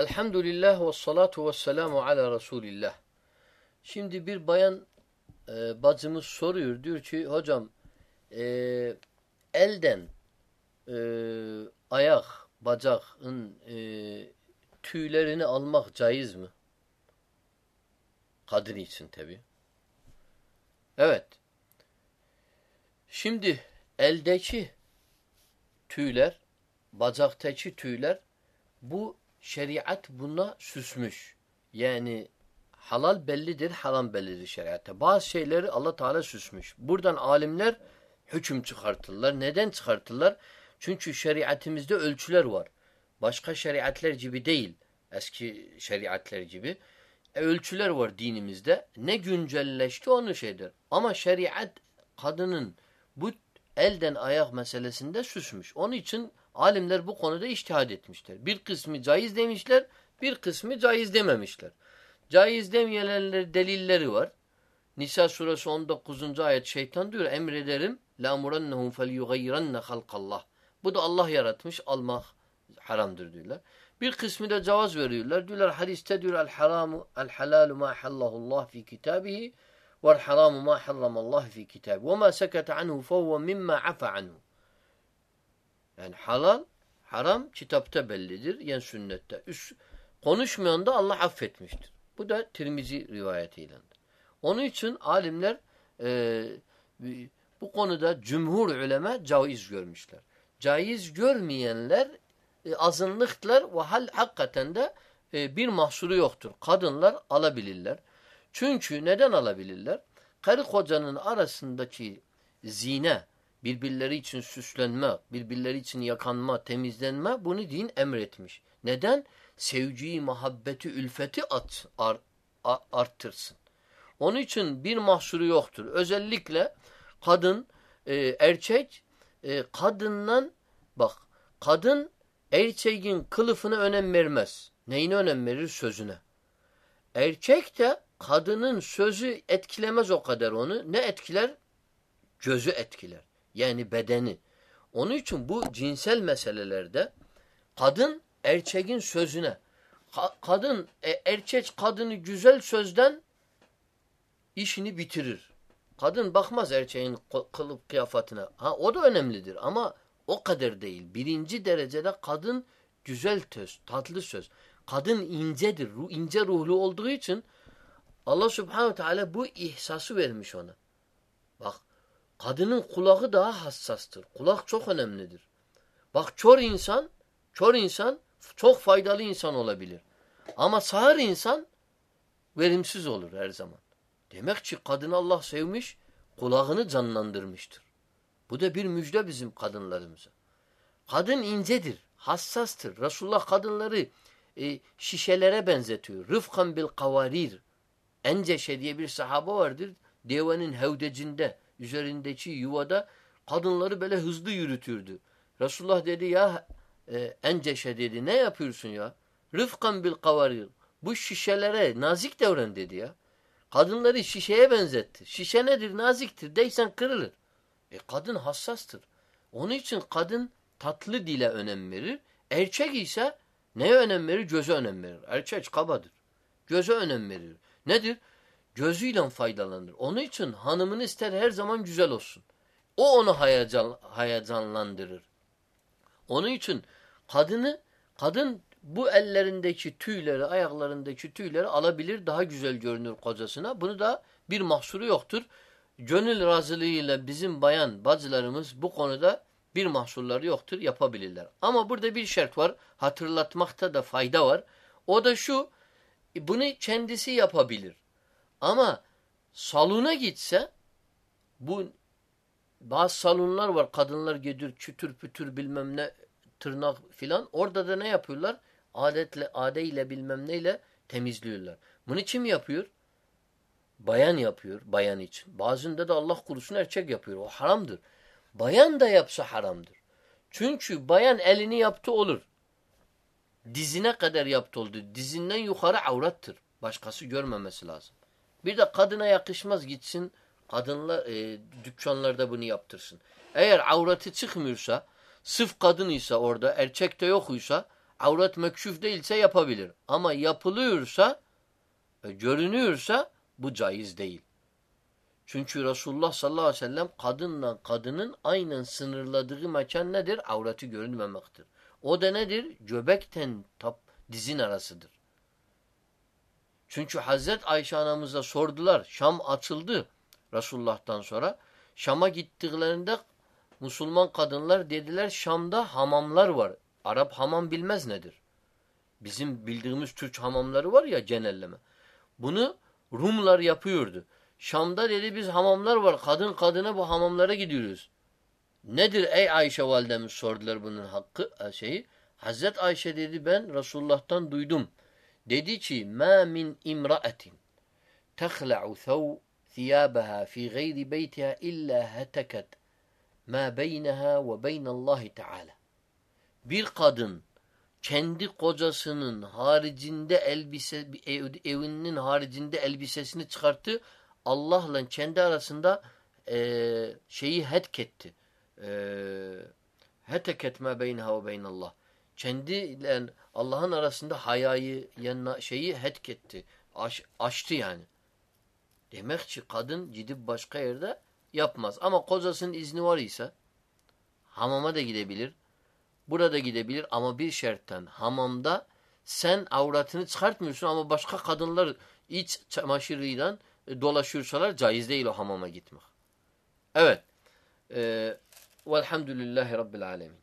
Elhamdülillah ve salatu ve selamu ala Resulillah. Şimdi bir bayan e, bacımız soruyor. Diyor ki hocam e, elden e, ayak, bacakın e, tüylerini almak caiz mi? Kadın için tabi. Evet. Şimdi eldeki tüyler, bacaktaki tüyler bu şeriat buna süsmüş. Yani halal bellidir, haram bellidir şeriatta. Bazı şeyleri Allah Teala süsmüş. Buradan alimler hüküm çıkartırlar. Neden çıkartırlar? Çünkü şeriatimizde ölçüler var. Başka şeriatler gibi değil. Eski şeriatler gibi. E, ölçüler var dinimizde. Ne güncelleşti onu şeydir. Ama şeriat kadının bu elden ayak meselesinde süsmüş. Onun için Alimler bu konuda iştihad etmişler. Bir kısmı caiz demişler, bir kısmı caiz dememişler. Caiz demeyenler delilleri var. Nisa suresi 19. ayet şeytan diyor emrederim la murannahum felyugayyiranne halkallah. Bu da Allah yaratmış almak haramdır diyorlar. Bir kısmı da cevaz veriyorlar. Diyorlar hadiste diyor el haramu el halalu ma hallallah fi kitabihi ve'l haramu ma haramallah fi kitabihi ve ma sekete anhu fehuve mimma afa. Yani halal, haram kitapta bellidir. Yani sünnette. Üst, konuşmayan da Allah affetmiştir. Bu da Tirmizi rivayetiyle. Onun için alimler e, bu konuda cumhur ulema caiz görmüşler. Caiz görmeyenler e, azınlıklar ve hal hakikaten de e, bir mahsuru yoktur. Kadınlar alabilirler. Çünkü neden alabilirler? Karı kocanın arasındaki zine, birbirleri için süslenme, birbirleri için yakanma, temizlenme bunu din emretmiş. Neden? Sevgiyi, muhabbeti, ülfeti at, ar, arttırsın. Onun için bir mahsuru yoktur. Özellikle kadın, e, erkek, e, kadından bak, kadın erkeğin kılıfına önem vermez. Neyine önem verir? Sözüne. Erkek de kadının sözü etkilemez o kadar onu. Ne etkiler? Gözü etkiler. Yani bedeni. Onun için bu cinsel meselelerde kadın erkeğin sözüne. Ka kadın, e, erkek kadını güzel sözden işini bitirir. Kadın bakmaz erkeğin kılıp kıyafetine. Ha o da önemlidir ama o kadar değil. Birinci derecede kadın güzel söz, tatlı söz. Kadın incedir, ince ruhlu olduğu için Allah subhanehu teala bu ihsası vermiş ona. Bak kadının kulağı daha hassastır. Kulak çok önemlidir. Bak çor insan, çor insan çok faydalı insan olabilir. Ama sağır insan verimsiz olur her zaman. Demek ki kadını Allah sevmiş, kulağını canlandırmıştır. Bu da bir müjde bizim kadınlarımıza. Kadın incedir, hassastır. Resulullah kadınları e, şişelere benzetiyor. Rıfkan bil kavarir. Enceşe diye bir sahaba vardır. Devenin hevdecinde, üzerindeki yuvada kadınları böyle hızlı yürütürdü. Resulullah dedi ya e, Enceşe dedi ne yapıyorsun ya? Rıfkan bil kavarir. Bu şişelere nazik davran dedi ya. Kadınları şişeye benzetti. Şişe nedir? Naziktir. Deysen kırılır. E kadın hassastır. Onun için kadın tatlı dile önem verir. Erkek ise neye önem verir? Göze önem verir. Erkek kabadır. Göze önem verir. Nedir? Gözüyle faydalanır. Onun için hanımını ister her zaman güzel olsun. O onu hayacan, hayacanlandırır. Onun için kadını, kadın bu ellerindeki tüyleri, ayaklarındaki tüyleri alabilir, daha güzel görünür kocasına. Bunu da bir mahsuru yoktur. Gönül razılığıyla bizim bayan bacılarımız bu konuda bir mahsurları yoktur, yapabilirler. Ama burada bir şart var, hatırlatmakta da fayda var. O da şu, bunu kendisi yapabilir. Ama salona gitse, bu bazı salonlar var, kadınlar gelir, kütür pütür bilmem ne, tırnak filan. Orada da ne yapıyorlar? Adetle, adeyle bilmem neyle temizliyorlar. Bunu kim yapıyor? Bayan yapıyor, bayan için. Bazında da Allah kurusun erkek yapıyor. O haramdır. Bayan da yapsa haramdır. Çünkü bayan elini yaptı olur. Dizine kadar yaptı oldu. Dizinden yukarı avrattır. Başkası görmemesi lazım. Bir de kadına yakışmaz gitsin kadınlar e, dükkanlarda bunu yaptırsın. Eğer avratı çıkmıyorsa, sıf kadın ise orada, erkek de yokuysa avret mekşuf değilse yapabilir. Ama yapılıyorsa, e, görünüyorsa bu caiz değil. Çünkü Resulullah sallallahu aleyhi ve sellem kadınla kadının aynen sınırladığı mekan nedir? Avreti görünmemektir. O da nedir? Göbekten tap, dizin arasıdır. Çünkü Hazret Ayşe anamıza sordular. Şam açıldı Resulullah'tan sonra. Şam'a gittiklerinde Müslüman kadınlar dediler Şam'da hamamlar var. Arap hamam bilmez nedir? Bizim bildiğimiz Türk hamamları var ya genelleme. Bunu Rumlar yapıyordu. Şam'da dedi biz hamamlar var. Kadın kadına bu hamamlara gidiyoruz. Nedir ey Ayşe validemiz sordular bunun hakkı e, şeyi. Hazret Ayşe dedi ben Resulullah'tan duydum. Dedi ki ma min imra'atin tehla'u thaw thiyabaha fi gayri beytiha illa hatakat ma beynaha ve beynallahi teala. Bir kadın kendi kocasının haricinde elbise ev, evinin haricinde elbisesini çıkarttı. Allah'la kendi arasında e, şeyi hetketti. E, heteket ma beynaha ve beynallah. Kendiyle Allah'ın arasında hayayı yanına şeyi hetketti. Aş, açtı yani. Demek ki kadın gidip başka yerde yapmaz. Ama kocasının izni var ise hamama da gidebilir. Burada gidebilir ama bir şertten hamamda sen avratını çıkartmıyorsun ama başka kadınlar iç çamaşırıyla dolaşıyorsalar caiz değil o hamama gitmek. Evet. Ee, velhamdülillahi Rabbil alemin.